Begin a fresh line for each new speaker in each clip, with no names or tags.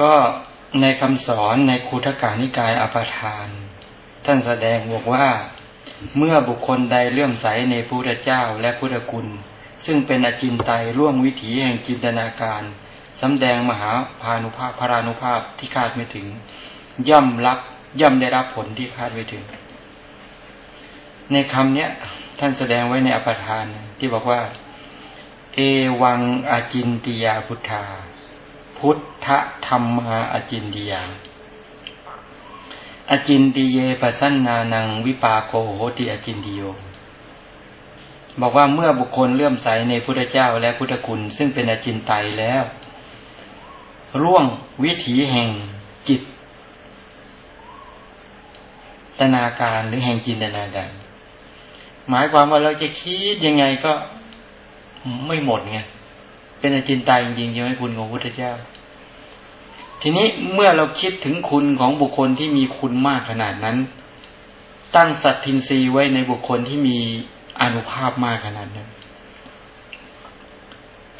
ก็ในคำสอนในคูทกานิกายอปทาน ท่านแสดงบอกว่า เมื่อบุคคลใดเลื่อมใสในพระเจ้าและพุทธคุณ ซึ่งเป็นอจินไตยร่วงวิถีแห่งจินตนาการสำแดงมหาพานุภาพพรานุภาพที่คาดไม่ถึง ย่อมรับย่อมได้รับผลที่คาดไม่ถึง ในคำเนี้ยท่านแสดงไว้ในอปทานที่บอกว่า เอวังอาจินติยาพุทธา พุทธธรรมาอจินติยาอจินติเยปสันนานังวิปาโกโหติอจินติโยบอกว่าเมื่อบุคคลเลื่อมใสในพุทธเจ้าและพุทธคุณ ซึ่งเป็นอจินไตยแล้ว ร่วงวิถีแห่งจิต ตนาการหรือแห่งจินตนาการ หมายความว่าเราจะคิดยังไงก็ไม่หมดไงเป็นอจินไตยจริงๆใช่ไหมคุณของพุทธเจ้า ทีนี้เมื่อเราคิดถึงคุณของบุคคลที่มีคุณมากขนาดนั้น ตั้งสัตทินรีไว้ในบุคคลที่มีอนุภาพมากขนาดนั้น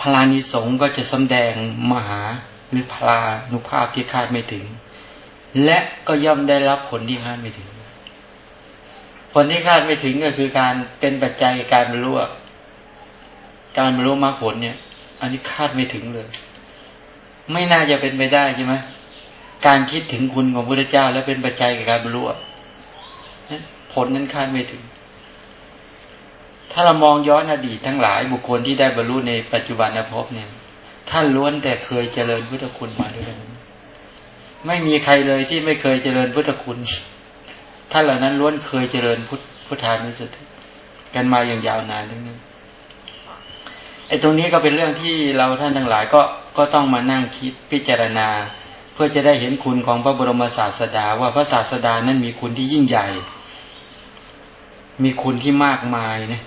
พลานิสงก็จะสำแดงมหาหรือพลานุภาพที่คาดไม่ถึง และก็ย่อมได้รับผลที่คาดไม่ถึง ผลที่คาดไม่ถึงก็คือการเป็นปัจจัยการบรรลุการบรรลุมรรคผลเนี่ย อันนี้คาดไม่ถึงเลย ไม่น่าจะเป็นไปได้ใช่ไหมการคิดถึงคุณของพระเจ้า แล้วเป็นปัจจัยแกับการบรรลุผลนั้นคาดไม่ถึง ถ้าเรามองย้อนอดีตทั้งหลายบุคคลที่ได้บรรลุในปัจจุบันภพเนี่ย ท่านล้วนแต่เคยเจริญพุทธคุณมาด้วยกันไม่มีใครเลยที่ไม่เคยเจริญพุทธคุณ ท่านเหล่านั้นล้วนเคยเจริญพุทพุทธานุสติกันมาอย่างยาวนานทั้งนั้น อ้ตรงนี้ก็เป็นเรื่องที่เราท่านทั้งหลายก็ก็ต้องมานั่งคิดพิจารณา เพื่อจะได้เห็นคุณของพระบรมศาสดา ว่าพระศาสดานั้นมีคุณที่ยิ่งใหญ่ มีคุณที่มากมายเนะ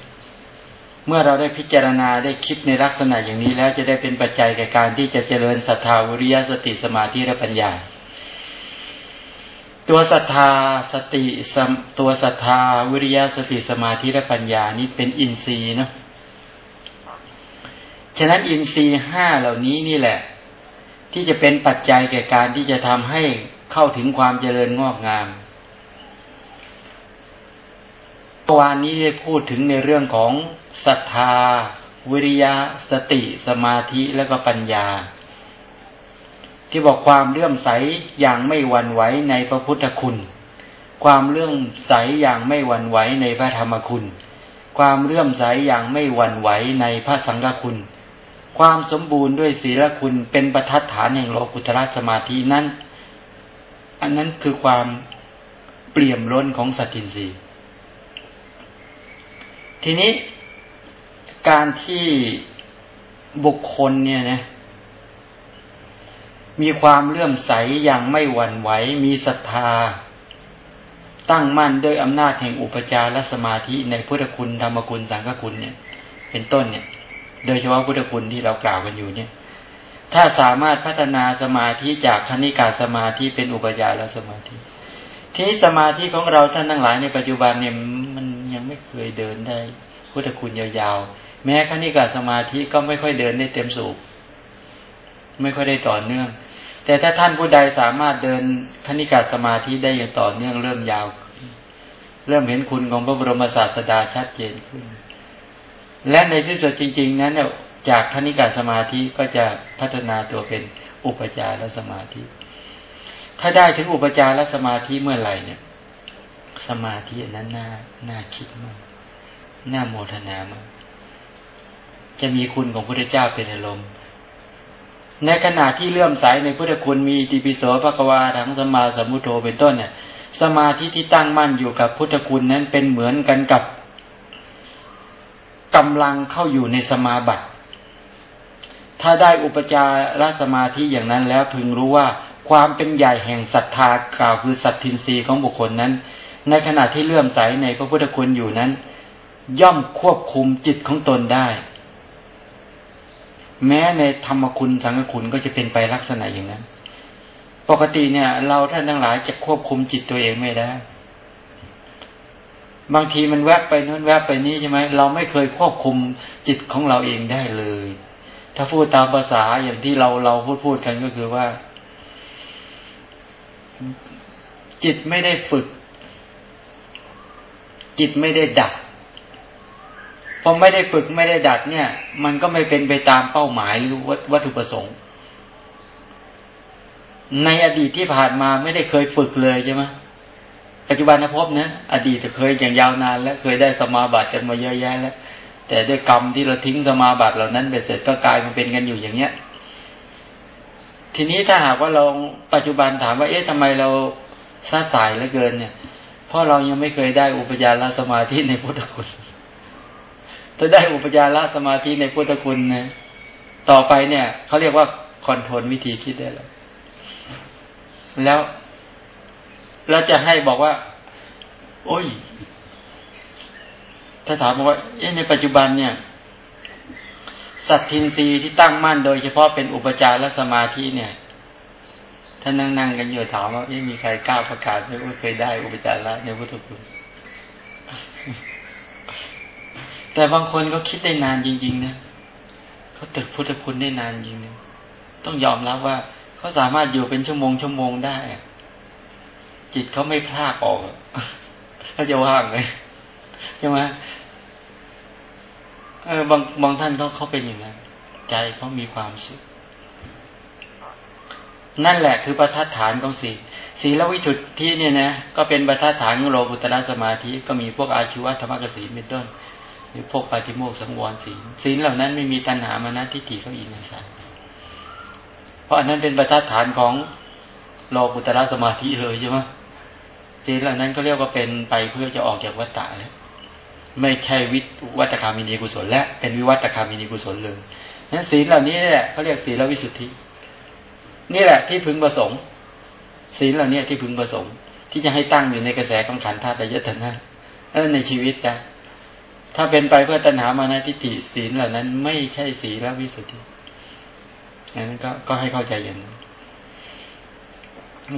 เมื่อเราได้พิจารณาได้คิดในลักษณะอย่างนี้แล้วจะได้เป็นปัจจัยแก่การที่จะเจริญศรัทธาวิริยสติสมาธิและปัญญา ตัวศรัทธาสติตัวศรัทธาวิริยสติสมาธิและปัญญานี้เป็นอินทรีย์เนาะ ฉะนั้นอินทรีย์ห้าเหล่านี้นี่แหละ ที่จะเป็นปัจจัยแก่การที่จะทำให้เข้าถึงความเจริญงอกงามตัวนี้ได้พูดถึงในเรื่องของศรัทธา วิริยะ สติ สมาธิและก็ปัญญา ที่บอกความเลื่อมใสอย่างไม่หวั่นไหวในพระพุทธคุณ ความเลื่อมใสอย่างไม่หวั่นไหวในพระธรรมคุณ ความเลื่อมใสอย่างไม่หวั่นไหวในพระสังฆคุณ ความสมบูรณ์ด้วยศีลคุณเป็นประทัดฐานแห่งโลกุตระสมาธินั้น อันนั้นคือความเปี่ยมล้นของสัตทินรีทีนี้การที่บุคคลเนี่ยนะมีความเลื่อมใสอย่างไม่หวั่นไหว มีศรัทธา ตั้งมั่นด้วยอำนาจแห่งอุปจารสมาธิในพุทธคุณธรรมคุณสังฆคุณเนี่ย เป็นต้นเนี่ย โดยเฉพาะพุทธคุณที่เรากล่าวกันอยู่เนี่ย ถ้าสามารถพัฒนาสมาธิจากคณิกาสมาธิเป็นอุปจารสมาธิ ทีนี้สมาธิของเราท่านทั้งหลายในปัจจุบันเนี่ยมันยังไม่เคยเดินได้ พุทธคุณยาวๆ แม้คณิกาสมาธิก็ไม่ค่อยเดินได้เต็มสูบไม่ค่อยได้ต่อเนื่อง แต่ถ้าท่านผู้ใดสามารถเดินคณิกาสมาธิได้อย่างต่อเนื่องเริ่มยาว เริ่มเห็นคุณของพระบรมศาสดาชัดเจนขึ้น และในที่สุดจริง ๆ นั้นเนี่ยจากคณิกาสมาธิก็จะพัฒนาตัวเป็นอุปจารสมาธิ ถ้าได้ถึงอุปจารสมาธิเมื่อไหร่เนี่ย สมาธินั้นน่าน่าคิดมากน่าโมทนามากจะมีคุณของพระเจ้าเป็นอารมณ์ในขณะที่เลื่อมใสในพุทธคุณมีติปิโสภควาทั้งสมาสมุโทเป็นต้นเนี่ย สมาธิที่ตั้งมั่นอยู่กับพุทธคุณนั้นเป็นเหมือนกันกับ กำลังเข้าอยู่ในสมาบัติ ถ้าได้อุปจารสมาธิอย่างนั้นแล้วพึงรู้ว่าความเป็นใหญ่แห่งศรัทธากล่าวคือสัตทินรีของบุคคลนั้น ในขณะที่เลื่อมใสในพระพุทธคุณอยู่นั้น ย่อมควบคุมจิตของตนได้ แม้ในธรรมคุณสังฆคุณก็จะเป็นไปลักษณะอย่างนั้น ปกติเนี่ย เราท่านทั้งหลายจะควบคุมจิตตัวเองไม่ได้ บางทีมันแวบไปนู้นแวบไปนี้ใช่ไหมเราไม่เคยควบคุมจิตของเราเองได้เลย ถ้าพูดตามภาษาอย่างที่เราเราพูดพูดกันก็คือว่า จิตไม่ได้ฝึก จิตไม่ได้ดัดพอไม่ได้ฝึกไม่ได้ดัดเนี่ย มันก็ไม่เป็นไปตามเป้าหมายหรือวัตถุประสงค์ ในอดีตที่ผ่านมาไม่ได้เคยฝึกเลยใช่ไหม ปัจจุบันนะพบนะอดีตเคยอย่างยาวนาน แล้วเคยได้สมาบัติกันมาเยอะแยะแล้ว แต่ด้วยกรรมที่เราทิ้งสมาบัติเหล่านั้นไปเสร็จก็กลายมาเป็นกันอยู่อย่างเนี้ย ทีนี้ถ้าหากว่าเราปัจจุบันถามว่าเอ๊ะทำไมเราซาสายเหลือเกินเนี่ย เพราะเรายังไม่เคยได้อุปจารสมาธิในพุทธคุณถ้าได้อุปจารสมาธิในพุทธคุณนะต่อไปเนี่ยเขาเรียกว่าคอนโทรลวิธีคิดได้แล้วแล้ว เราจะให้บอกว่า โอ้ย ถ้าถามว่าในปัจจุบันเนี่ย สัตทินรีที่ตั้งมั่นโดยเฉพาะเป็นอุปจารและสมาธิเนี่ยถ้านั่งนั่งกันอยู่ถามว่ามีใครกล้าประกาศไหมว่าเคยได้อุปจาระในพุทธคุณแต่บางคนเขาคิดได้นานจริง ๆ นะเขาตึกพุทธคุณได้นานจริงนะต้องยอมรับว่าเขาสามารถอยู่เป็นชั่วโมงชั่วโมงได้ จิตเขาไม่พลากออกเขาจะว่างเลยใช่ไหมเออบางบางท่านเขาเขาเป็นอย่างนั้นใจเขามีความสุขนั่นแหละคือประทัดฐานของศีลศีลวิถุดที่เนี่ยนะก็เป็นประทัดฐานของโลกุตระสมาธิก็มีพวกอาชีวะธรรมกสีเป็นต้นหรือพวกปฏิโมกสังวรศีลศีลเหล่านั้นไม่มีตัณหามานะทิฏฐิเขาอินทรีย์เพราะอันนั้นเป็นประทัดฐานของโลกุตระสมาธิเลยใช่ไหม ศีลเหล่านั้นก็เรียกว่าเป็นไปเพื่อจะออกจากวัฏฏะแล้วไม่ใช่วิวัตคามินีกุศล และเป็นวิวัตคามินีกุศลเลยนั้นศีลเหล่านี้แหละเขาเรียกศีลวิสุทธิ นี่แหละที่พึงประสงค์ ศีลเหล่านี้ที่พึงประสงค์ ที่จะให้ตั้งอยู่ในกระแสของขันธ์ธาตุยตนะเออในชีวิตนะถ้าเป็นไปเพื่อตัณหามานะทิฏฐิศีลเหล่านั้น ไม่ใช่ศีลวิสุทธินั้นก็ก็ให้เข้าใจอย่างนั้น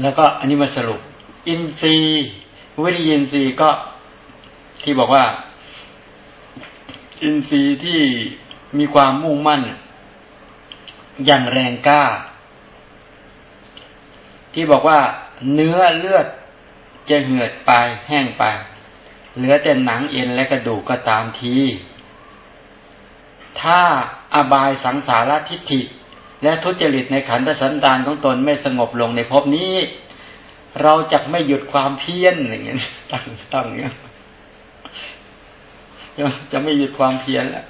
แล้วก็อันนี้มาสรุป อินทรีย์วิริยินทรีย์ก็ที่บอกว่า อินทรีย์ที่มีความมุ่งมั่น อย่างแรงกล้า ที่บอกว่าเนื้อเลือดจะเหือดไปแห้งไป เหลือแต่หนังเอ็นและกระดูกก็ตามที ถ้าอบายสังสารทิฏฐิ และทุจริตในขันธสันดานของตนไม่สงบลงในภพนี้ เราจะไม่หยุดความเพียรอย่างเงี้ยตั้งตั้งเงี้ยจะไม่หยุดความเพียรแล้ว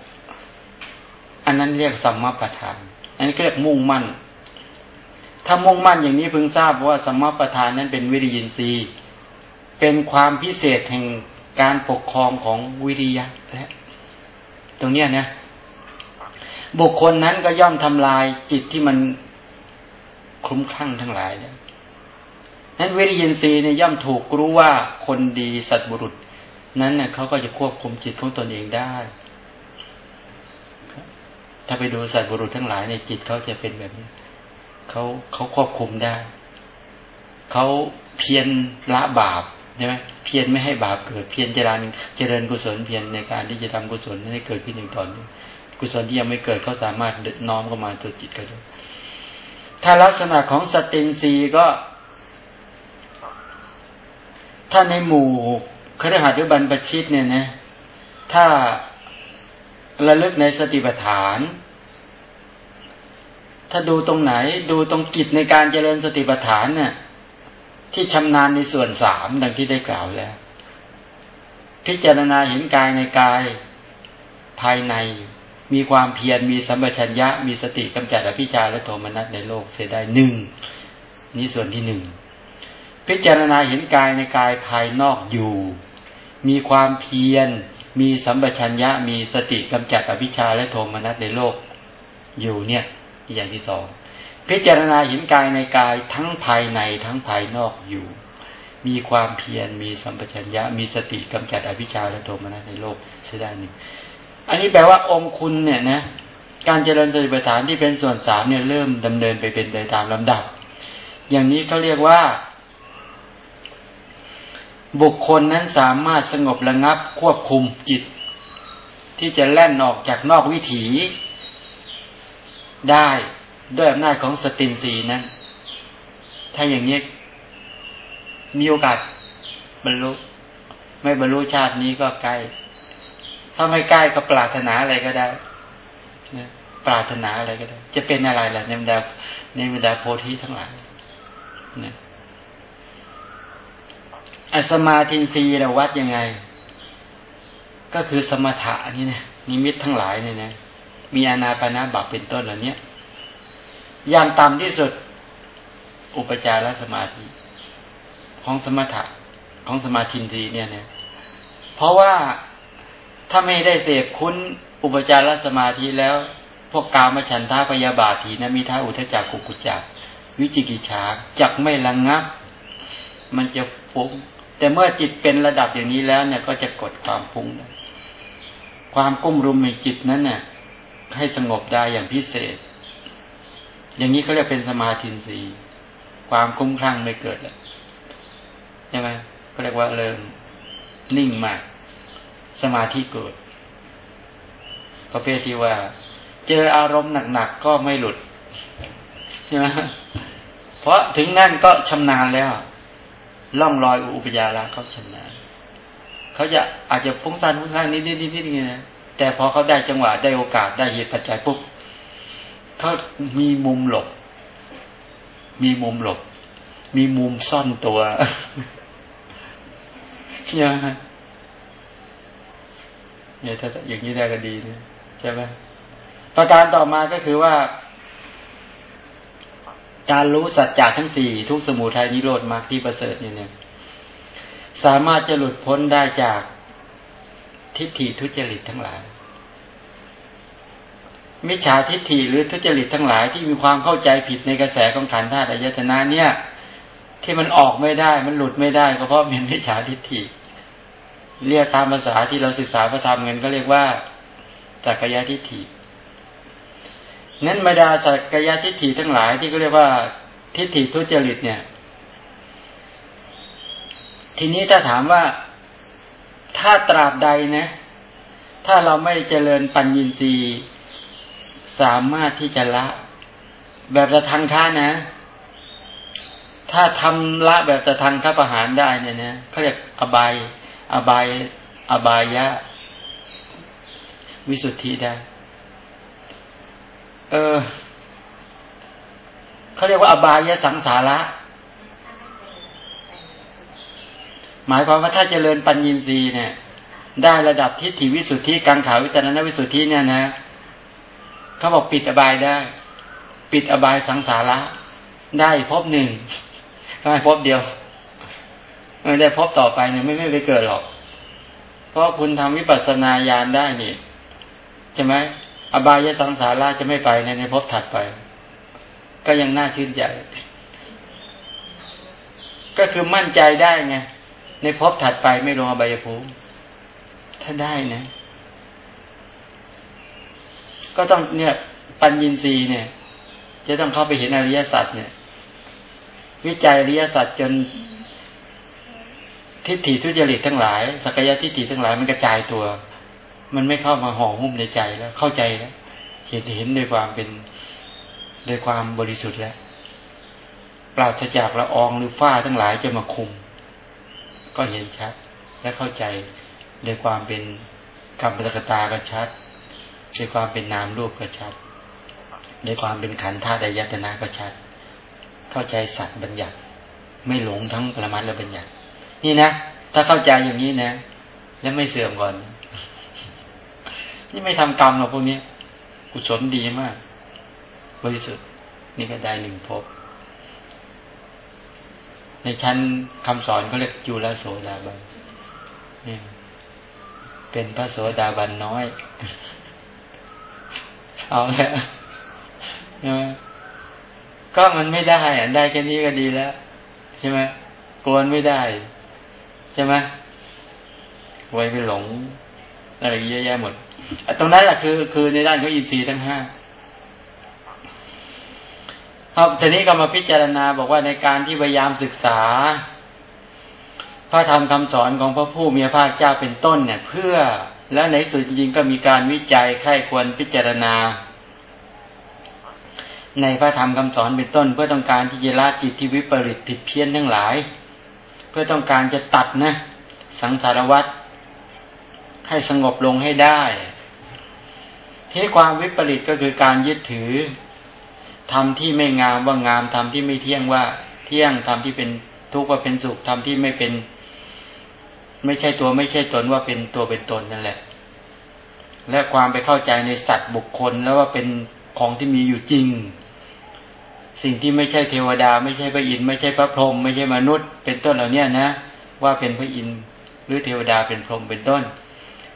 อันนั้นเรียกสัมมาประธาน อันนี้เรียกมุ่งมั่น ถ้ามุ่งมั่นอย่างนี้พึงทราบว่าสัมมาประธานนั้นเป็นวิริยินทรีย์ เป็นความพิเศษแห่งการปกครองของวิริยะและตรงเนี้ยนะบุคคลนั้นก็ย่อมทำลายจิตที่มันคลุ้มคลั่งทั้งหลายเนี่ย นั้นวิริยินทรีย์เนี่ยย่อมถูกรู้ว่าคนดีสัตบุรุษ นั้นเนี่ยเขาก็จะควบคุมจิตของตนเองได้ ถ้าไปดูสัตบุรุษทั้งหลายในจิตเขาจะเป็นแบบนี้เขาเขาควบคุมได้ เขาเพียรละบาปใช่ไหมเพียรไม่ให้บาปเกิดเพียรเจริญเจริญกุศลเพียรในการที่จะทำกุศลให้เกิดขึ้นอย่างต่อเนื่องกุศลที่ยังไม่เกิดเขาสามารถน้อมเข้ามาตัวจิตก็ได้ถ้าลักษณะของสตินรีก็ ถ้าในหมู่ครหัสหรือบรรพชิตเนี่ยนะ ถ้าระลึกในสติปัฏฐาน ถ้าดูตรงไหน ดูตรงกิจในการเจริญสติปัฏฐานเนี่ยที่ชำนาญในส่วนสามดังที่ได้กล่าวแล้ว พิจารณาเห็นกายในกายภายในมีความเพียรมีสัมปชัญญะ มีสติกำจัดอภิชาและโทมนัสในโลกเสียได้หนึ่งนี่ส่วนที่หนึ่ง พิจารณาเห็นกายในกายภายนอกอยู่ มีความเพียร มีสัมปชัญญะ มีสติกำจัดอภิชาและโทมนัสในโลกอยู่เนี่ยอย่างที่สองพิจารณาเห็นกายในกายทั้งภายในทั้งภายนอกอยู่ มีความเพียร มีสัมปชัญญะ มีสติกำจัดอภิชาและโทมนัสในโลกเสียได้หนึ่งอันนี้แปลว่าองคุณเนี่ยนะการเจริญสติปัฏฐานที่เป็นส่วนสามเนี่ยเริ่มดำเนินไปเป็นไปตามลำดับ อย่างนี้เขาเรียกว่า บุคคลนั้นสามารถสงบระงับควบคุมจิต ที่จะแล่นออกจากนอกวิถี ได้ด้วยอำนาจของสตินสีนั้น ถ้าอย่างนี้มีโอกาสบรรลุ ไม่บรรลุชาตินี้ก็ใกล้ ถ้าไม่ใกล้ก็ปรารถนาอะไรก็ได้ปรารถนาอะไรก็ได้ จะเป็นอะไรล่ะในบรรดาในบรรดาโพธิทั้งหลายนะ อสมาธินีเราวัดยังไง ก็คือสมถะนี่นะนิมิตทั้งหลายเนี่ยนะมีอานาปนาบัพเป็นต้นเหล่านี้อย่างต่ำที่สุด อุปจารสมาธิ ของสมถะของสมาธินีเนี่ยนะเพราะว่าถ้าไม่ได้เสพคุ้นอุปจารสมาธิแล้ว พวกกามฉันทาพยาบาทีนะมีท่าอุทจักกุกุจักวิจิกิจฉาจักไม่ระงงับ มันจะฟุ้ง แต่เมื่อจิตเป็นระดับอย่างนี้แล้วเนี่ยก็จะกดความฟุ้งความกุ้มรุมในจิตนั้นเนี่ยให้สงบได้อย่างพิเศษ อย่างนี้เขาเรียกเป็นสมาธิสีความคุ้มคลั่งไม่เกิดแล้วใช่ไหมเขาเรียกว่าเริ่มนิ่งมาก สมาธิเกิดประเภทที่ว่า เจออารมณ์หนักๆก็ไม่หลุดใช่ไหมเพราะถึงนั่นก็ชำนาญแล้ว ล่องรอยอุปยาระเขาชนาญเขาจะอาจจะฟุ้งซ่านฟุ้งซ่านนิดนิดนิดนิดไงนะแต่พอเขาได้จังหวะได้โอกาสได้เหตุปัจจัยปุ๊บเขามีมุมหลบ มีมุมหลบ มีมุมซ่อนตัวเนี่ยเนี่ยถ้าอย่างนี้ได้ก็ดีนะใช่ไหมประการต่อมาก็คือว่า การรู้สัจจะทั้งสี่ทุกสมุทัยนิโรธมรรคที่ประเสริฐเนี่ยสามารถจะหลุดพ้นได้จากทิฏฐิทุจริตทั้งหลาย มิจฉาทิฏฐิหรือทุจริตทั้งหลายที่มีความเข้าใจผิดในกระแสของขันธ์ธาตุอายตนะเนี่ย ที่มันออกไม่ได้มันหลุดไม่ได้ก็เพราะเป็นมิจฉาทิฏฐิ เรียกตามภาษาที่เราศึกษาพระธรรมเงินก็เรียกว่าสักรยะทิฏฐิ นั้นบรรดาสักยะทิฏฐิทั้งหลายที่ก็เรียกว่าทิฏฐิทุจริตเนี่ย ทีนี้ถ้าถามว่าถ้าตราบใดนะ ถ้าเราไม่เจริญปัญญีสีสามารถที่จะละ แบบจะทังค้านะ ถ้าทำละแบบจะทังค้าประหารได้เนี่ยนะเขาเรียกอบายอบายอบายะวิสุทธิได้ เออเขาเรียกว่าอบายสังสาระ หมายความว่าถ้าเจริญปัญญีสีเนี่ย ได้ระดับทิฏฐิวิสุทธิกังขาวิจารณวิสุทธิเนี่ยนะเขาบอกปิดอบายได้ ปิดอบายสังสาระ ได้พบหนึ่งไม่พบเดียวไม่ได้พบต่อไปเนี่ยไม่ไม่ไปเกิดหรอก เพราะคุณทำวิปัสสนาญาณได้นี่ใช่ไหม อบายสังสาระจะไม่ไปในในพบถัดไป ก็ยังน่าชื่นใจ ก็คือมั่นใจได้ไงในภพถัดไปไม่ลงอบายภูมิถ้าได้นะ ก็ต้องเนี่ย ปัญญีสีเนี่ย จะต้องเข้าไปเห็นอริยสัจเนี่ย วิจัยอริยสัจจนทิฏฐิทุจริตทั้งหลายสักยะทิฏฐิทั้งหลายมันกระจายตัว มันไม่เข้ามาห่อหุ้มในใจแล้ว เข้าใจแล้ว เห็นเห็นด้วยความเป็นโดยความบริสุทธิ์แล้ว ปราศจากละอองหรือฝ้าทั้งหลายจะมาคุม ก็เห็นชัด และเข้าใจในความเป็นกรรมปตกตาก็ชัดในความเป็นนามรูปก็ชัดในความเป็นขันธ์ธาตุยตนาก็ชัด เข้าใจสัตว์บัญญัติ ไม่หลงทั้งปรมัตและบัญญัติ นี่นะ ถ้าเข้าใจอย่างนี้นะ แล้วไม่เสื่อมก่อน นี่ไม่ทำกรรมหรอกพวกนี้กุศลดีมาก บริสุทธิ์นี่ก็ได้หนึ่งภพในชั้นคำสอนเขาเรียกจุลโสดาบันเป็นพระโสดาบันน้อย เอาแล้วใช่ไหมก็มันไม่ได้อะได้แค่นี้ก็ดีแล้ว ใช่ไหมกวนไม่ได้ ใช่ไหมไว้ไปหลงอะไรเยอะแยะหมด ตรงนั้นแหละคือ คือในด้านของอินทรีย์ทั้งห้าครับทีนี้ก็มาพิจารณาบอกว่าในการที่พยายามศึกษา พระธรรมคำสอนของพระผู้มีพระภาคเจ้าเป็นต้นเนี่ย เพื่อและในสุดจริงๆก็มีการวิจัยใคร่ควรพิจารณา ในพระธรรมคำสอนเป็นต้น เพื่อต้องการที่จะละจิตที่วิปริตผิดเพี้ยนทั้งหลาย เพื่อต้องการจะตัดนะ สังสารวัตรให้สงบลงให้ได้ ที่ความวิปริตก็คือการยึดถือทำที่ไม่งามว่างามทำที่ไม่เที่ยงว่าเที่ยงทำที่เป็นทุกข์ว่าเป็นสุขทำที่ไม่เป็น ไม่ใช่ตัวไม่ใช่ตนว่าเป็นตัวเป็นตนนั่นแหละ และความไปเข้าใจในสัตว์บุคคลแล้วว่าเป็นของที่มีอยู่จริง สิ่งที่ไม่ใช่เทวดา ไม่ใช่พระอินทร์ไม่ใช่พระพรหมไม่ใช่มนุษย์ เป็นต้นเหล่านี้นะ ว่าเป็นพระอินทร์หรือเทวดาเป็นพรหมเป็นต้น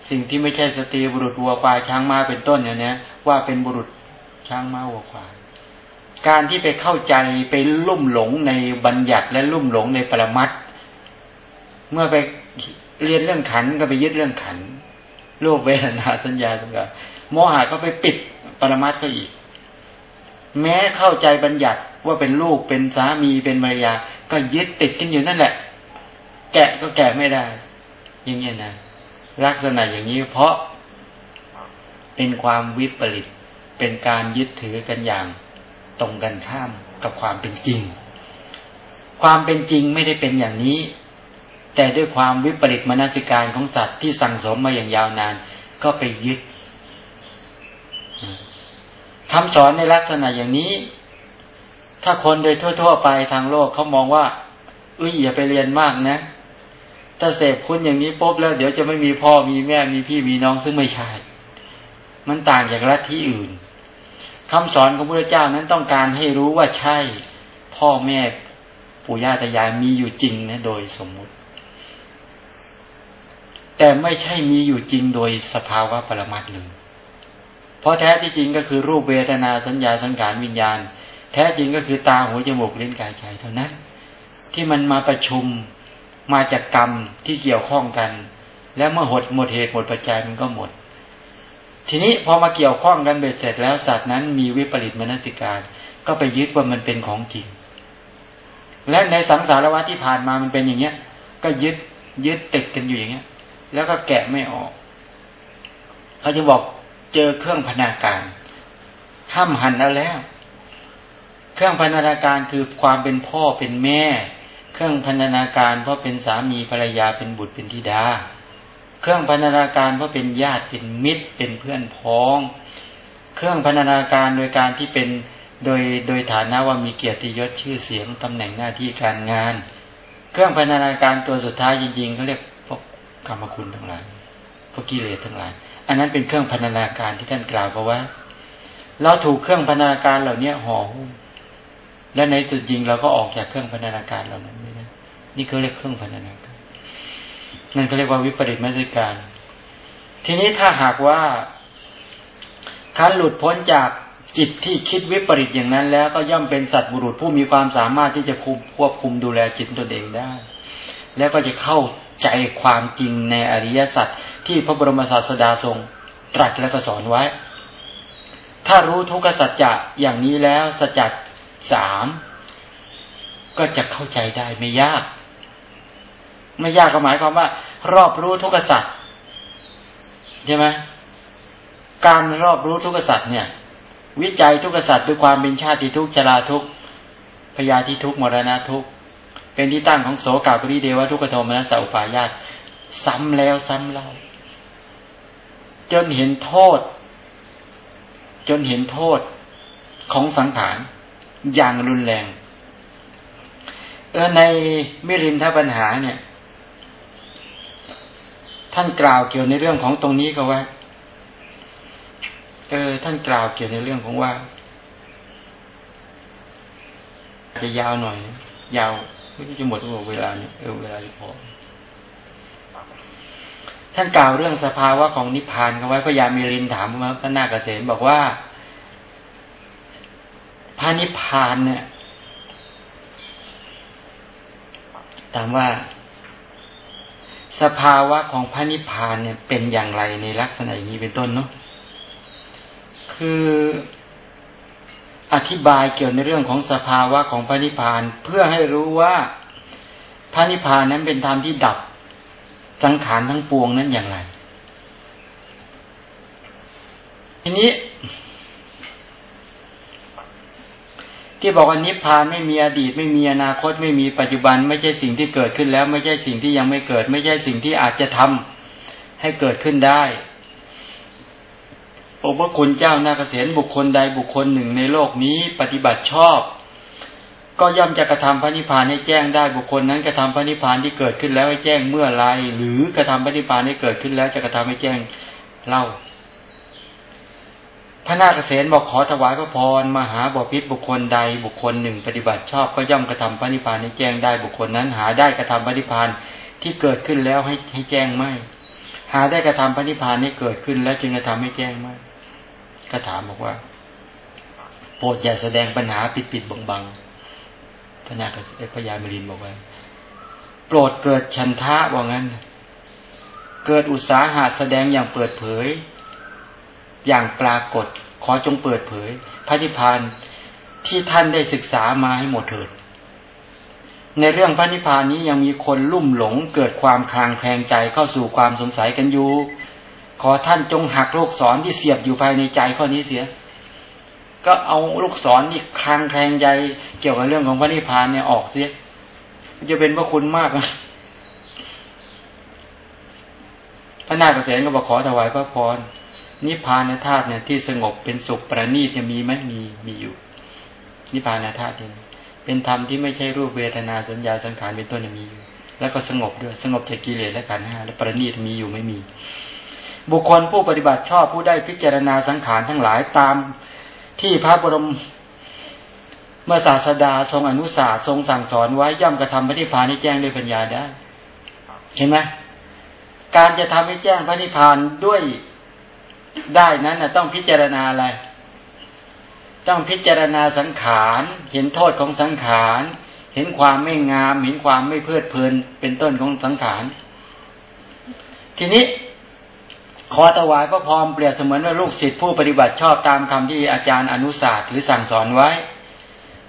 สิ่งที่ไม่ใช่สตรีบุรุษวัวควายช้างม้าเป็นต้นเนี่ยนะว่าเป็นบุรุษช้างม้าวัวควายการที่ไปเข้าใจไปลุ่มหลงในบัญญัติและลุ่มหลงในปรมัตเมื่อไปเรียนเรื่องขันก็ไปยึดเรื่องขันรูปเวทนาสัญญาสังขารโมหะก็ไปปิดปรมัตก็อีก แม้เข้าใจบัญญัติว่าเป็นลูกเป็นสามีเป็นภรรยา ก็ยึดติดกันอยู่นั่นแหละ แกะก็แกะไม่ได้ อย่างเงี้ยนะ ลักษณะอย่างนี้เพราะเป็นความวิปริตเป็นการยึดถือกันอย่างตรงกันข้ามกับความเป็นจริง ความเป็นจริงไม่ได้เป็นอย่างนี้ แต่ด้วยความวิปริตมนสิการของสัตว์ที่สั่งสมมาอย่างยาวนาน ก็ไปยึดคำสอนในลักษณะอย่างนี้ ถ้าคนโดยทั่ว ๆ ไปทางโลกเขามองว่าอุ้ยอย่าไปเรียนมากนะ ถ้าเสพคุณอย่างนี้ปุ๊บแล้วเดี๋ยวจะไม่มีพ่อมีแม่มีพี่มีน้องซึ่งไม่ใช่ มันต่างจากลัทธิอื่นคำสอนของพระเจ้านั้นต้องการให้รู้ว่าใช่ พ่อแม่ปู่ย่าตายายมีอยู่จริงนะโดยสมมุติ แต่ไม่ใช่มีอยู่จริงโดยสภาวะปรมัตเลยเพราะแท้ที่จริงก็คือรูปเวทนาสัญญาสังขารวิญญาณ แท้จริงก็คือตาหูจมูกลิ้นกายใจเท่านั้น ที่มันมาประชุม มาจากกรรมที่เกี่ยวข้องกัน แล้วเมื่อหดหมดเหตุหมดปัจจัยมันก็หมด ทีนี้พอมาเกี่ยวข้องกันเบ็ดเสร็จแล้วสัตว์นั้นมีวิปริตมนสิการ ก็ไปยึดว่ามันเป็นของจริง และในสังสารวัฏที่ผ่านมามันเป็นอย่างเงี้ย ก็ยึดยึดติดกันอยู่อย่างเงี้ย แล้วก็แกะไม่ออกเขาจะบอกเจอเครื่องพนาการห้ามหันแล้วแล้ว เครื่องพนาการคือความเป็นพ่อเป็นแม่ เครื่องพันนาการเพราะเป็นสามีภรรยาเป็นบุตรเป็นธิดา เครื่องพันนาการเพราะเป็นญาติเป็นมิตรเป็นเพื่อนพ้อง เครื่องพันนาการโดยการที่เป็นโดยโดยฐานะว่ามีเกียรติยศชื่อเสียงตำแหน่งหน้าที่การงาน เครื่องพันนาการตัวสุดท้ายจริงๆเขาเรียกพวกกรรมคุณทั้งหลายพวกกิเลสทั้งหลาย อันนั้นเป็นเครื่องพันนาการที่ท่านกล่าวเอาไว้เราถูกเครื่องพันนาการเหล่านี้ห่อหุ้ม และในสุดจริงเราก็ออกจากเครื่องพันนาการเหล่านั้นไม่ได้นี่เขาเรียกเครื่องพันนาการนั่นเขาเรียกว่าวิปริตมรรการ ทีนี้ถ้าหากว่าการหลุดพ้นจากจิตที่คิดวิปริตอย่างนั้น แล้วก็ย่อมเป็นสัตว์บุรุษผู้มีความสามารถที่จะคุมควบคุมดูแลจิตตนเองได้ แล้วก็จะเข้าใจความจริงในอริยสัจที่พระบรมศาสดาทรงตรัสและก็สอนไว้ ถ้ารู้ทุกขสัจจะอย่างนี้แล้วสัจจ สามก็จะเข้าใจได้ไม่ยาก ไม่ยากก็หมายความว่า รอบรู้ทุกสัตว์ใช่ไหมการรอบรู้ทุกสัตว์เนี่ย วิจัยทุกสัตว์ด้วยความเป็นชาติทุกชราทุกพยาธิทุกมรณะทุกเป็นที่ตั้งของโสกาปริเดวะทุกขโทมนัสสาปายาตซ้ำแล้วซ้ำเล่าจนเห็นโทษ จนเห็นโทษของสังขาร อย่างรุนแรงเออในมิรินทปัญหาเนี่ย ท่านกล่าวเกี่ยวในเรื่องของตรงนี้ก็ว่า เออ ท่านกล่าวเกี่ยวในเรื่องของว่า จะยาวหน่อย ยาวไม่จะหมดเวลาเนี่ยเออเวลาพอท่านกล่าวเรื่องสภาวะของนิพพานเขาไว้พระยามีรินถามมาพระนาคเกษมบอกว่า พระนิพพานเนี่ยถามว่า สภาวะของพระนิพพานเนี่ย เป็นอย่างไรในลักษณะอย่างนี้เป็นต้นเนาะคืออธิบายเกี่ยวในเรื่องของสภาวะของพระนิพพานเพื่อให้รู้ว่าพระนิพพานนั้นเป็นธรรมที่ดับสังขารทั้งปวงนั้นอย่างไร ทีนี้ ส ที่บอกว่านิพพานไม่มีอดีตไม่มีอนาคตไม่มีปัจจุบัน ไม่ใช่สิ่งที่เกิดขึ้นแล้ว ไม่ใช่สิ่งที่ยังไม่เกิด ไม่ใช่สิ่งที่อาจจะทำให้เกิดขึ้นได้โอพระคุณเจ้านาเกษตรบุคคลใดบุคคลหนึ่งในโลกนี้ปฏิบัติชอบ ก็ย่อมจะกระทำพระนิพพานให้แจ้งได้บุคคลนั้นกระทำพระนิพพานที่เกิดขึ้นแล้วให้แจ้งเมื่อไรหรือกระทำพระนิพพานให้เกิดขึ้นแล้วจะกระทำให้แจ้งเล่า พระนาคเษนบอกขอถวายพระพรมหาบพิษบุคคลใดบุคคลหนึ่ง ปฏิบัติชอบก็ย่อมกระทำพระนิพพานให้แจ้งได้บุคคลนั้น หาได้กระทำพระนิพพานที่เกิดขึ้นแล้วให้ให้แจ้งไม่ หาได้กระทำพระนิพพานนี้เกิดขึ้นแล้วจึงกระทำให้แจ้งไม่ก็ถามบอกว่า โปรดอย่าแสดงปัญหาปิดปิดบังบังพระนาคพระยามรินบอกว่าโปรดเกิดฉันทะว่างั้น เกิดอุตสาหะแสดงอย่างเปิดเผย อย่างปรากฏ ขอจงเปิดเผย พระนิพพานที่ท่านได้ศึกษามาให้หมดเถิด ในเรื่องพระนิพพานนี้ยังมีคนลุ่มหลงเกิดความคลางแคลงใจเข้าสู่ความสงสัยกันอยู่ ขอท่านจงหักลูกศรที่เสียบอยู่ภายในใจข้อนี้เสีย ก็เอาลูกศรที่คลางแคลงใจเกี่ยวกับเรื่องของพระนิพพานเนี่ยออกเสียจะเป็นพระคุณมากนะพระนาคเษก็บอกขอถวายพระพร นิพพานธาตุเนี่ยที่สงบเป็นสุขประณีตจะมีไหมมีมีอยู่ นิพพานธาตุเนี่ยเป็นธรรมที่ไม่ใช่รูปเวทนาสัญญาสังขารเป็นต้นมีอยู่ แล้วก็สงบด้วยสงบจากกิเลสและขันห้าและประณีตมีอยู่ไม่มี บุคคลผู้ปฏิบัติชอบผู้ได้พิจารณาสังขารทั้งหลายตามที่พระบรมเมื่อศาสดาทรงอนุสาทรงสั่งสอนไว้ย่อมกระทำพระนิพพานให้แจ้งด้วยปัญญาได้ เห็นไหมการจะทำให้แจ้งพระนิพพานด้วย ได้นั้นนะต้องพิจารณาอะไร ต้องพิจารณาสังขาร เห็นโทษของสังขาร เห็นความไม่งาม เห็นความไม่เพลิดเพลิน เป็นต้นของสังขาร ทีนี้ขอถวายพระพรเปรียบเสมือนว่าลูกศิษย์ผู้ปฏิบัติชอบตามคำที่อาจารย์อนุศาสตร์หรือสั่งสอนไว้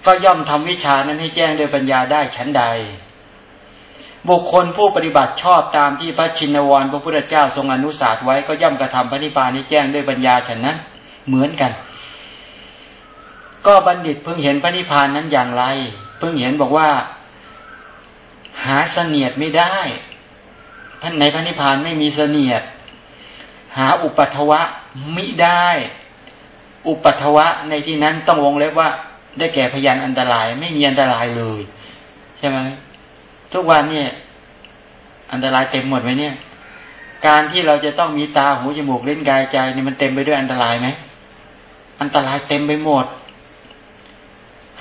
ก็ย่อมทำวิชานั้นให้แจ้งโดยปัญญาได้ชั้นใด บุคคลผู้ปฏิบัติชอบตามที่พระชินวรพระพุทธเจ้าทรงอนุสาสไว้ก็ย่อมกระทำพระนิพพานให้แจ้งด้วยปัญญาฉันนั้นเหมือนกัน ก็บัณฑิตเพิ่งเห็นพระนิพพานนั้นอย่างไร เพิ่งเห็นบอกว่า หาเสนียดไม่ได้ท่านในพระนิพพานไม่มีเสนียด หาอุปัทวะมิได้ อุปัทวะในที่นั้นต้องวงเล็บว่า ได้แก่พยานอันตรายไม่มีอันตรายเลย ใช่ไหม ทุกวันเนี่ย อันตรายเต็มหมดไหมเนี่ย การที่เราจะต้องมีตาหูจมูกเล่นกายใจเนี่ยมันเต็มไปด้วยอันตรายไหมอันตรายเต็มไปหมด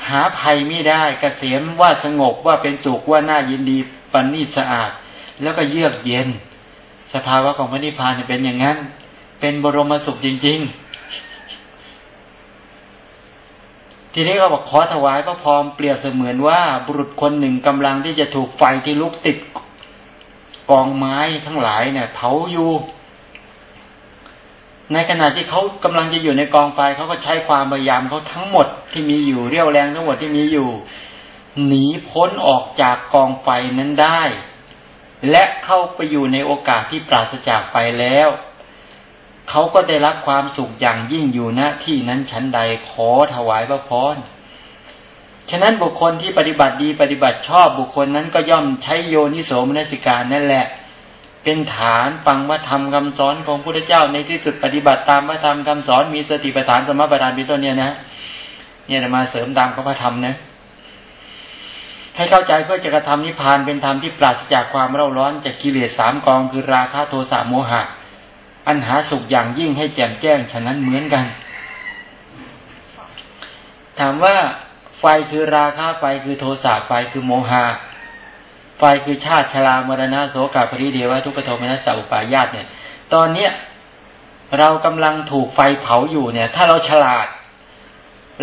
หาภัยไม่ได้กเกษมว่าสงบว่าเป็นสุขว่าน่ายินดีปณีตสะอาด แล้วก็เยือกเย็น สภาวะของพระนิพพานเป็นอย่างนั้น เป็นบรมสุขจริง ๆ ทีนี้เขาบอกขอถวายพระพรเปรียบเสมือนว่า บุรุษคนหนึ่งกำลังที่จะถูกไฟที่ลุกติดกองไม้ทั้งหลายเนี่ยเผาอยู่ ในขณะที่เขากำลังจะอยู่ในกองไฟเขาก็ใช้ความพยายามเขาทั้งหมดที่มีอยู่เรี่ยวแรงทั้งหมดที่มีอยู่ หนีพ้นออกจากกองไฟนั้นได้ และเข้าไปอยู่ในโอกาสที่ปราศจากไฟแล้ว เขาก็ได้รับความสุขอย่างยิ่งอยู่ณที่นั้นชั้นใดขอถวายพระพรฉะนั้นบุคคลที่ปฏิบัติดีปฏิบัติชอบบุคคลนั้นก็ย่อมใช้โยนิโสมนสิการนั่นแหละ เป็นฐานฟังว่าทำคำสอนของพระเจ้าในที่สุดปฏิบัติตามพระธรรมคำสอนมีสติปัฏฐานสมปัฏฐานเป็นต้นเนี่ยนะ เนี่ยมาเสริมตามพระธรรมนะให้เข้าใจเพื่อจะกระทำนิพพานเป็นธรรมที่ปราศจากความเร่าร้อนจากกิเลสสามกองคือราคะโทสะโมหะ อันหาสุขอย่างยิ่งให้แจ่มแจ้งฉะนั้นเหมือนกัน ถามว่าไฟคือราคะไฟคือโทสะไฟคือโมหะไฟคือชาติชรามรณะโสกาปริเดวะทุกขโทมนัสสอุปายาตเนี่ย ตอนเนี้ยเรากำลังถูกไฟเผาอยู่เนี่ย ถ้าเราฉลาด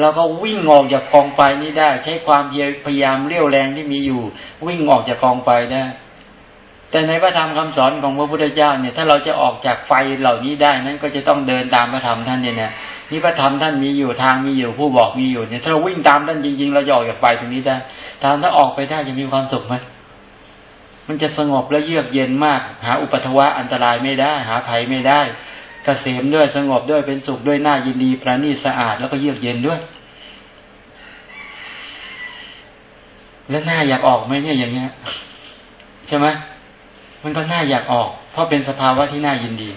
เราก็วิ่งออกจากกองไฟนี้ได้ ใช้ความพยายามเรี่ยวแรงที่มีอยู่ วิ่งออกจากกองไฟได้ แต่ในพระธรรมคำสอนของพระพุทธเจ้าเนี่ย ถ้าเราจะออกจากไฟเหล่านี้ได้นั้นก็จะต้องเดินตามพระธรรมท่านเนี่ยนะนี่พระธรรมท่านมีอยู่ทางมีอยู่ผู้บอกมีอยู่เนี่ยถ้าเราวิ่งตามท่านจริงๆเราจะออกจากไฟตรงนี้ได้ถามถ้าออกไปได้จะมีความสุขไหมมันจะสงบและเยือกเย็นมาก หาอุปัตวะอันตรายไม่ได้ หาภัยไม่ได้กเกษมด้วยสงบด้วยเป็นสุขด้วยหน้ายินดีประณีตสะอาดแล้วก็เยือกเย็นด้วย แล้วหน้าอยากออกไหมเนี่ยอย่างเงี้ยใช่ไหม มันก็น่าอยากออก เพราะเป็นสภาวะที่น่ายินดี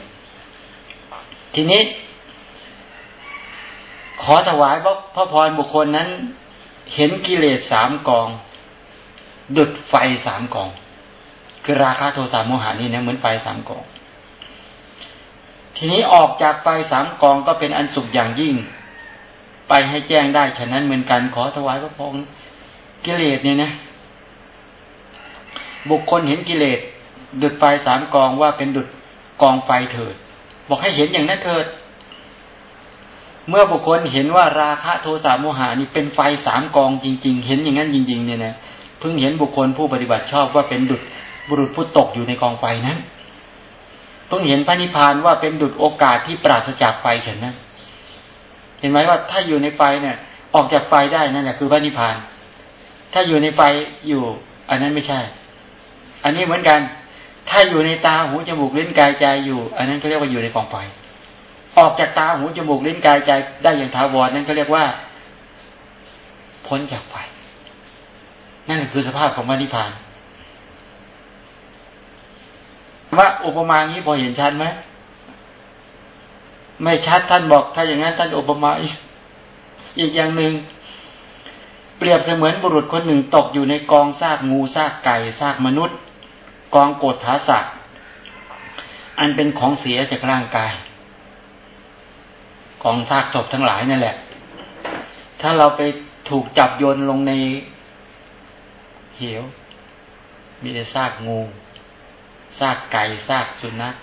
ทีนี้ ขอถวายพระพรบุคคลนั้น เห็นกิเลสสามกอง ดุดไฟสามกอง คือราคาโทสะโมหานี่นะเหมือนไฟสามกอง ทีนี้ออกจากไฟสามกองก็เป็นอันสุขอย่างยิ่ง ไปให้แจ้งได้ฉะนั้นเหมือนกันขอถวายพระพรกิเลสเนี่ยนะบุคคลเห็นกิเลส ดุดไฟสามกองว่าเป็นดุดกองไฟเถิด บอกให้เห็นอย่างนั้นเถิด เมื่อบุคคลเห็นว่าราคะโทสะโมหานี่เป็นไฟสามกองจริง ๆ เห็นอย่างนั้นจริง ๆ เนี่ยนะเพิ่งเห็นบุคคลผู้ปฏิบัติชอบว่าเป็นดุดบุรุษผู้ตกอยู่ในกองไฟนั้นเพิ่งเห็นพระนิพพานว่าเป็นดุดโอกาสที่ปราศจากไฟฉันนั้นเห็นไหมว่าถ้าอยู่ในไฟเนี่ย ออกจากไฟได้นั่นแหละคือพระนิพพาน ถ้าอยู่ในไฟอยู่ อันนั้นไม่ใช่ อันนี้เหมือนกัน ถ้าอยู่ในตาหูจมูกลิ้นกายใจอยู่ อันนั้นเขาเรียกว่าอยู่ในกองไฟออกจากตาหูจมูกลิ้นกายใจได้อย่างถาวรนั้นเขาเรียกว่า พ้นจากไฟนั่นคือสภาพของพระนิพพานว่าอุปมานี้พอเห็นชัดไหมไม่ชัดท่านบอกถ้าอย่างนั้นท่านอุปมาอีกอย่างหนึ่งเปรียบเสมือนบุรุษคนหนึ่งตกอยู่ในกองซากงูซากไก่ซากมนุษย์ กองโกฏฐาศักอันเป็นของเสียจากร่างกาย กองซากศพทั้งหลายนั่นแหละ ถ้าเราไปถูกจับโยนลงในเหว มีแต่ซากงูซากไก่ซากสุนัข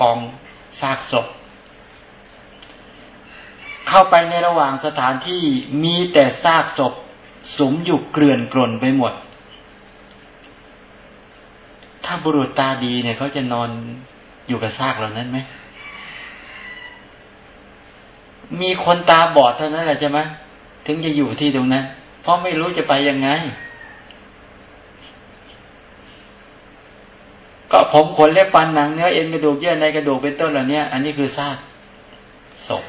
กองซากศพ เข้าไปในระหว่างสถานที่มีแต่ซากศพสมอยู่เกลื่อนกล่นไปหมด ถ้าบุรุษตาดีเนี่ยเขาจะนอนอยู่กับซากเหล่านั้นไหม มีคนตาบอดเท่านั้นแหละใช่ไหมถึงจะอยู่ที่ตรงนั้น เพราะไม่รู้จะไปยังไง ก็ผมขนเล็บปันหนังเนื้อเอ็นกระดูกเยื่อในกระดูกเป็นต้นเหล่านี้อันนี้คือซากศพ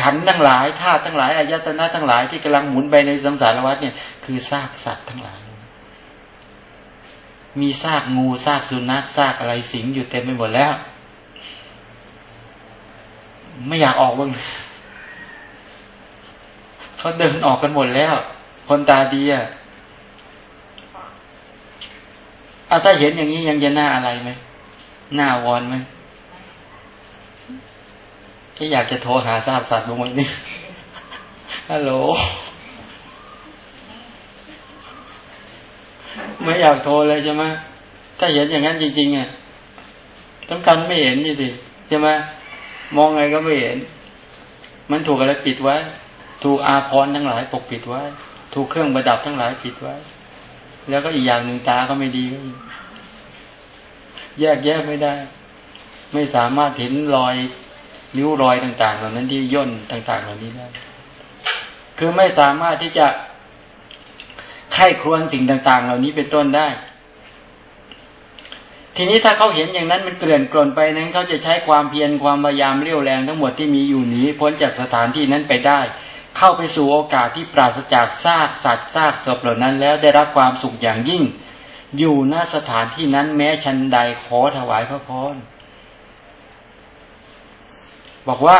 ขันทั้งหลายธาตุทั้งหลายอายตนะทั้งหลายที่กำลังหมุนไปในสังสารวัฏเนี่ยคือซากสัตว์ทั้งหลาย มีซากงูซากสุนัขซากอะไรสิงอยู่เต็มไปหมดแล้ว ไม่อยากออกบ้างเขาเดินออกกันหมดแล้ว คนตาดีอะเอาถ้าเห็นอย่างนี้ยังจะหน้าอะไรไหมหน้าวอนไหมที่อยากจะโทรหาทราบสัตว์บางวันนี้ฮัลโหล ไม่อยากโทรเลยใช่ไหมถ้าเห็นอย่างนั้นจริงๆอะต้องการไม่เห็นนี่สิใช่ไหมมองไงก็ไม่เห็น มันถูกอะไรปิดไว้ ถูกอาพรทั้งหลายปกปิดไว้ ถูกเครื่องประดับทั้งหลายปิดไว้ แล้วก็อีกอย่างหนึ่งตาก็ไม่ดีก็แยกแยกไม่ได้ ไม่สามารถเห็นรอยนิ้วรอยต่าง ๆ เหล่านั้นที่ย่นต่าง ๆ เหล่านี้ได้ คือไม่สามารถที่จะ ไข้ครวญสิ่งต่าง ๆ เหล่านี้เป็นต้นได้ ทีนี้ถ้าเขาเห็นอย่างนั้นมันเกลื่อนกลนไปนั้นเขาจะใช้ความเพียรความพยายามเรี่ยวแรงทั้งหมดที่มีอยู่นี้พ้นจากสถานที่นั้นไปได้ เข้าไปสู่โอกาสที่ปราศจากซากสัตว์ซากศพเหล่านั้น แล้วได้รับความสุขอย่างยิ่ง อยู่ณสถานที่นั้นแม้ชันใดขอถวายพระพรบอกว่า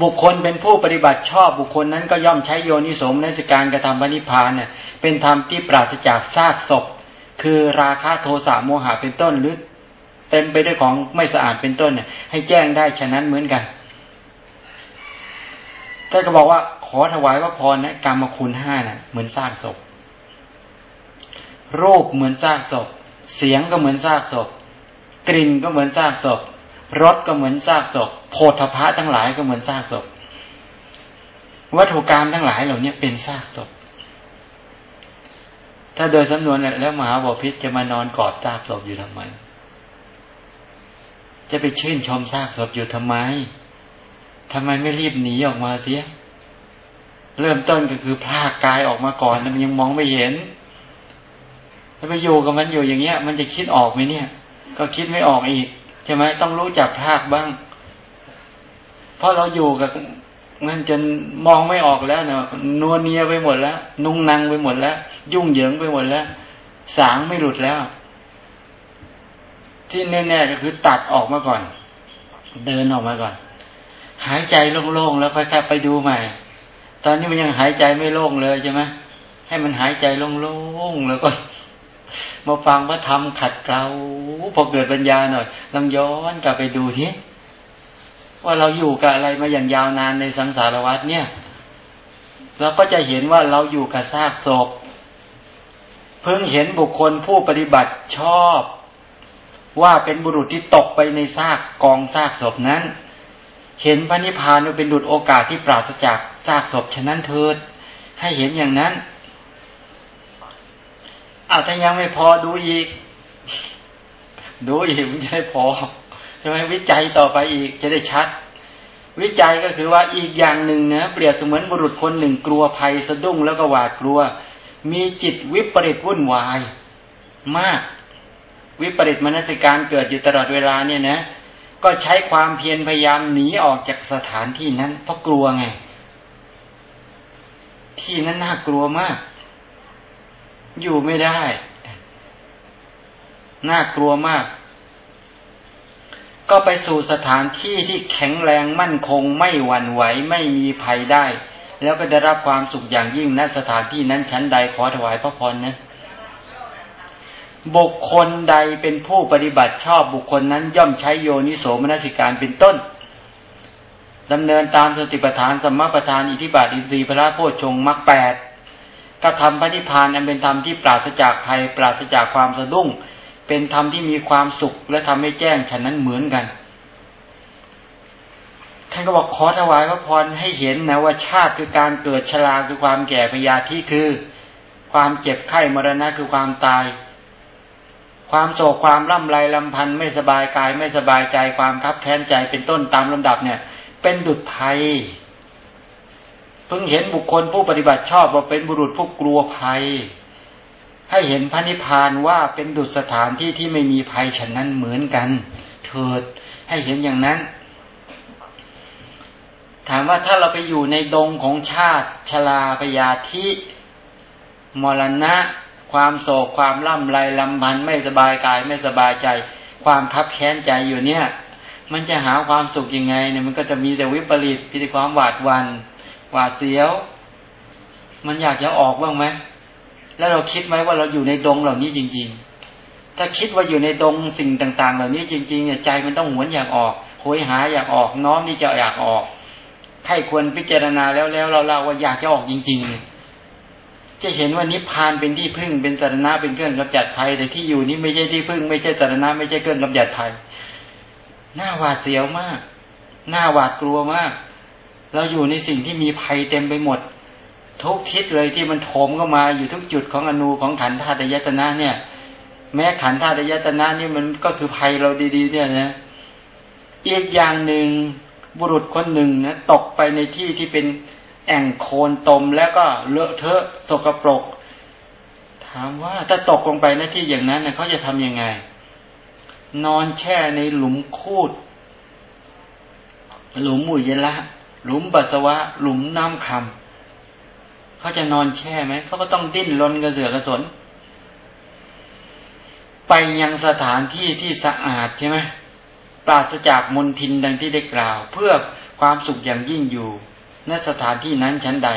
บุคคลเป็นผู้ปฏิบัติชอบบุคคลนั้นก็ย่อมใช้โยนิสมนสการกระทำปณิพานเนี่ยเป็นธรรมที่ปราศจากซากศพ คือราคะโทสะโมหะเป็นต้นหรือเต็มไปด้วยของไม่สะอาดเป็นต้นเนี่ยให้แจ้งได้ฉะนั้นเหมือนกันท่านก็บอกว่าขอถวายว่าพรนะกรรมคุณห้านะ่ะ เหมือนซากศพรูปเหมือนซากศพ เสียงก็เหมือนซากศพ กลิ่นก็เหมือนซากศพ รถก็เหมือนซากศพโพธพะทั้งหลายก็เหมือนซากศพ วัตถุกรรมทั้งหลายเหล่านี้เป็นซากศพ ถ้าโดยสำนวนแล้วมหาบพิษจะมานอนกอดซากศพอยู่ทำไม จะไปชื่นชมซากศพอยู่ทำไมทำไมไม่รีบหนีออกมาเสีย เริ่มต้นก็คือพลากกายออกมาก่อนมันยังมองไม่เห็นถ้าไปอยู่กับมันอยู่อย่างเงี้ย มันจะคิดออกไหมเนี่ย ก็คิดไม่ออกอีก ใช่ไหมต้องรู้จักภาคบ้าง เพราะเราอยู่กับงั้นจนมองไม่ออกแล้วเนาะนัวเนียไปหมดแล้ว นุ่งนางไปหมดแล้ว ยุ่งเหยิงไปหมดแล้ว สางไม่หลุดแล้ว ที่แน่ๆก็คือตัดออกมาก่อน เดินออกมาก่อน หายใจโล่งๆแล้วค่อยๆไปดูใหม่ ตอนนี้มันยังหายใจไม่โล่งเลยใช่ไหมให้มันหายใจโล่งๆแล้วก็ มาฟังพระธรรมขัดเกลาพอเกิดปัญญาหน่อยลองย้อนกลับไปดูทีว่าเราอยู่กับอะไรมาอย่างยาวนานในสังสารวัฏเนี่ยเราก็จะเห็นว่าเราอยู่กับซากศพเพิ่งเห็นบุคคลผู้ปฏิบัติชอบ ว่าเป็นบุรุษที่ตกไปในซากกองซากศพนั้น เห็นพระนิพพานเป็นดุจโอกาสที่ปราศจากซากศพฉะนั้นเถิดให้เห็นอย่างนั้น อาถ้ายังไม่พอดูอีก ดูอีกมันจะได้พอใช่ไหมวิจัยต่อไปอีกจะได้ชัด วิจัยก็คือว่าอีกอย่างหนึ่งนะเปรียบเสมือนบุรุษคนหนึ่งกลัวภัยสะดุ้งแล้วก็หวาดกลัว มีจิตวิปริตวุ่นวาย มาก วิปริตมนสิการเกิดอยู่ตลอดเวลาเนี่ยนะ ก็ใช้ความเพียรพยายามหนีออกจากสถานที่นั้น เพราะกลัวไง ที่นั้นน่ากลัวมาก อยู่ไม่ได้ น่ากลัวมาก ก็ไปสู่สถานที่ที่แข็งแรงมั่นคงไม่หวั่นไหวไม่มีภัยได้ แล้วก็ได้รับความสุขอย่างยิ่งณสถานที่นั้นชั้นใดขอถวายพระพรนะบุคคลใดเป็นผู้ปฏิบัติชอบบุคคลนั้นย่อมใช้โยนิโสมนสิการเป็นต้นดำเนินตามสติปัฏฐานสมมาปัฏฐานอิทิบาทอินทรีย์พระโพชฌงมรรคแปด ก็ทำพระนิพพานอันเป็นธรรมที่ปราศจากภัย ปราศจากความสะดุ้ง เป็นธรรมที่มีความสุขและทำให้แจ้งฉะนั้นเหมือนกันท่านก็บอกขอถวายพระพรให้เห็นนะว่าชาติคือการเกิดชราคือความแก่พยาธิคือ ความเจ็บไข้มรณะคือความตาย ความโศกความร่ำไรลำพันธ์ไม่สบายกายไม่สบายใจความคับแค้นใจเป็นต้นตามลำดับเนี่ย เป็นดุจภัย พิ่งเห็นบุคคลผู้ปฏิบัติชอบว่าเป็นบุรุษผู้กลัวภัย ให้เห็นพระนิพพานว่าเป็นดุจสถานที่ที่ไม่มีภัยฉะนั้นเหมือนกัน เถิดให้เห็นอย่างนั้น ถามว่าถ้าเราไปอยู่ในดงของชาติชลาพยาธิมรณะ ความโศกความล่ำไรลำพันไม่สบายกายไม่สบายใจ ความคับแค้นใจอยู่เนี่ย มันจะหาความสุขยังไงเนี่ยมันก็จะมีแต่วิปริตพิธีความหวาดวัน หวาดเสียว มันอยากจะออกบ้างไหมแล้วเราคิดไหมว่าเราอยู่ในดงเหล่านี้จริง ๆ ถ้าคิดว่าอยู่ในดงสิ่งต่าง ๆ เหล่านี้จริงๆเนี่ยใจมันต้องหวนอยากออกโหยหาอยากออกน้อมนี่จะอยากออกใครควรพิจารณาแล้วแล้วเราเล่าว่าอยากจะออกจริง ๆ จะเห็นว่านิพพานเป็นที่พึ่งเป็นสารณะเป็นเครื่องกำจัดภัยแต่ที่อยู่นี้ไม่ใช่ที่พึ่ง ไม่ใช่สารณะไม่ใช่เครื่องกำจัดภัยหน้าหวาดเสียวมาก หน้าหวาดกลัวมาก เราอยู่ในสิ่งที่มีภัยเต็มไปหมด ทุกทิศเลยที่มันโถมเข้ามาอยู่ทุกจุดของอนูของขันธาตุยตนะเนี่ย แม้ขันธาตุยตนะนี่มันก็คือภัยเราดีๆ เนี่ยนะอีกอย่างหนึ่งบุรุษคนหนึ่งนะตกไปในที่ที่เป็นแอ่งโคลนตมแล้วก็เลอะเทอะสกปรก ถามว่าถ้าตกลงไปในที่อย่างนั้นเเขาจะทํำยังไง นอนแช่ในหลุมคูด หลุมมุยละ หลุมปัสสาวะ หลุมน้ำคำเขาจะนอนแช่ไหมเขาก็ต้องดิ้นรนกระเสือกกระสน ไปยังสถานที่ที่สะอาดใช่ไหมปราศจากมลทินดังที่ได้กล่าว เพื่อความสุขอย่างยิ่งอยู่ณสถานที่นั้นชั้นใด